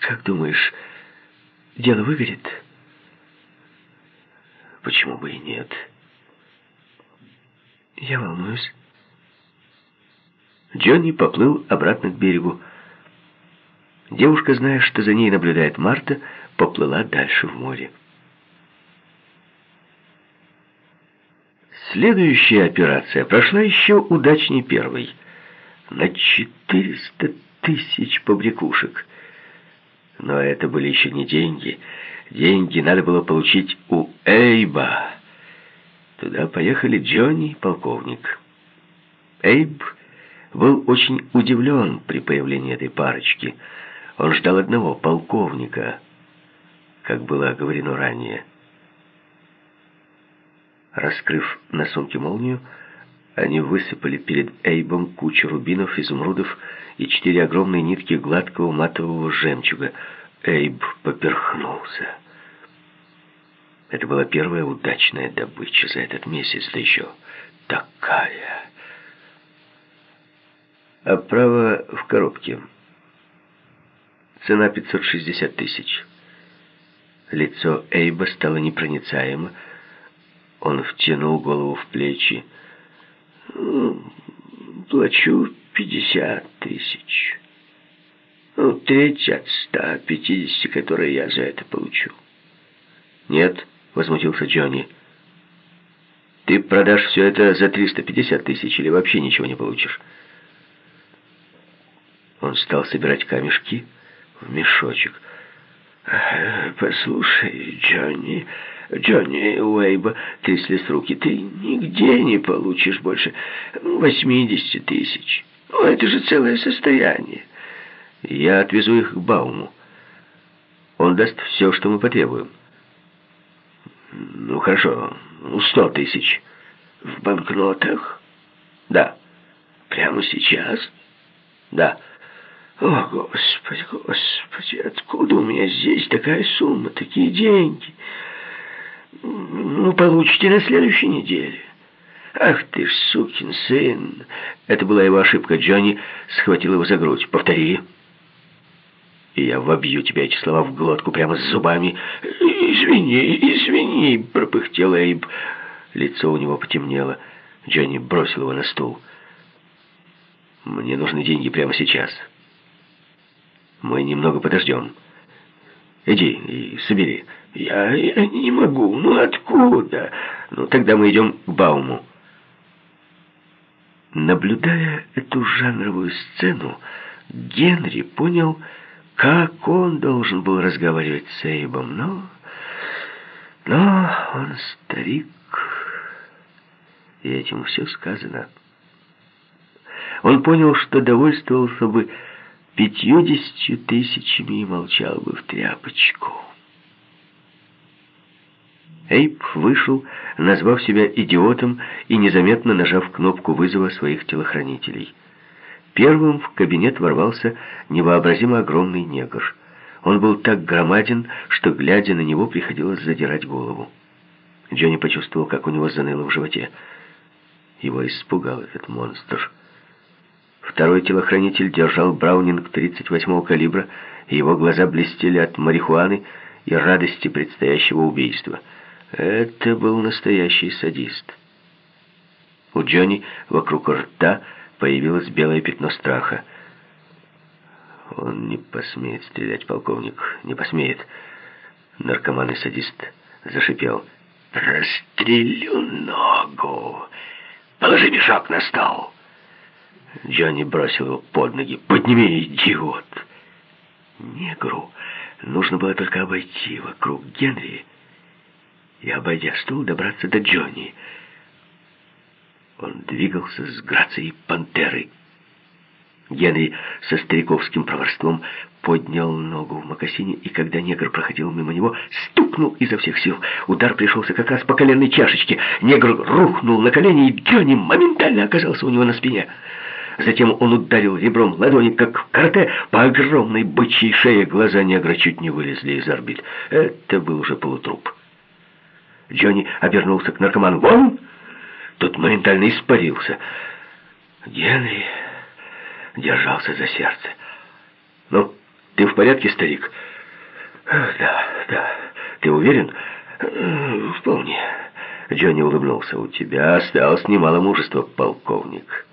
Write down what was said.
Как думаешь, дело выгорит? Почему бы и нет? Я волнуюсь. Джонни поплыл обратно к берегу. Девушка, зная, что за ней наблюдает Марта, поплыла дальше в море. Следующая операция прошла еще удачнее первой. На 400 тысяч побрякушек. Но это были еще не деньги. Деньги надо было получить у Эйба. Туда поехали Джонни и полковник. Эйб был очень удивлен при появлении этой парочки. Он ждал одного, полковника, как было оговорено ранее. Раскрыв на сумке молнию, они высыпали перед Эйбом кучу рубинов, изумрудов и четыре огромные нитки гладкого матового жемчуга. Эйб поперхнулся. Это была первая удачная добыча за этот месяц, да еще такая. Оправа в коробке. Цена 560 тысяч. Лицо Эйба стало непроницаемо. Он втянул голову в плечи. «Плачу 50 тысяч. Ну, треть от 150, которые я за это получу». «Нет», — возмутился Джонни. «Ты продашь все это за 350 тысяч или вообще ничего не получишь?» Он стал собирать камешки в мешочек. «Послушай, Джонни, Джонни Уэйба тряслись руки, ты нигде не получишь больше 80 тысяч. Ну, это же целое состояние. Я отвезу их к Бауму. Он даст все, что мы потребуем». «Ну, хорошо, сто тысяч. В банкнотах?» «Да». «Прямо сейчас?» «Да». О, Господи, Господи, откуда у меня здесь такая сумма, такие деньги? Ну, получите на следующей неделе. Ах ты ж, сукин сын. Это была его ошибка. Джонни схватил его за грудь. Повтори. И я вобью тебе эти слова в глотку прямо с зубами. Извини, извини, пропыхтел Эйб. Лицо у него потемнело. Джонни бросил его на стул. Мне нужны деньги прямо сейчас. Мы немного подождем. Иди и собери. Я, я не могу. Ну откуда? Ну тогда мы идем к Бауму. Наблюдая эту жанровую сцену, Генри понял, как он должен был разговаривать с Эйбом. Но, но он старик, и этим все сказано. Он понял, что довольствовался бы пятьюдесятью тысячами и молчал бы в тряпочку. Эйп вышел, назвав себя идиотом и незаметно нажав кнопку вызова своих телохранителей. Первым в кабинет ворвался невообразимо огромный негр. Он был так громаден, что, глядя на него, приходилось задирать голову. Джонни почувствовал, как у него заныло в животе. Его испугал этот монстр. Второй телохранитель держал Браунинг 38-го калибра, и его глаза блестели от марихуаны и радости предстоящего убийства. Это был настоящий садист. У Джонни вокруг рта появилось белое пятно страха. Он не посмеет стрелять, полковник, не посмеет. Наркоман и садист зашипел. «Прострелю ногу! Положи мешок на стол!» Джонни бросил его под ноги. «Подними, идиот!» Негру нужно было только обойти вокруг Генри и, обойдя стул, добраться до Джонни. Он двигался с грацией пантеры. Генри со стариковским проворством поднял ногу в мокасине, и когда негр проходил мимо него, стукнул изо всех сил. Удар пришелся как раз по коленной чашечке. Негр рухнул на колени, и Джонни моментально оказался у него на спине. Затем он ударил ребром ладони, как в карате, по огромной бычьей шее. Глаза негра чуть не вылезли из орбит. Это был уже полутруп. Джонни обернулся к наркоману. «Вон!» Тот моментально испарился. Генри держался за сердце. «Ну, Ты в порядке, старик?» «Да, да. Ты уверен?» «Вполне». Джонни улыбнулся. «У тебя осталось немало мужества, полковник».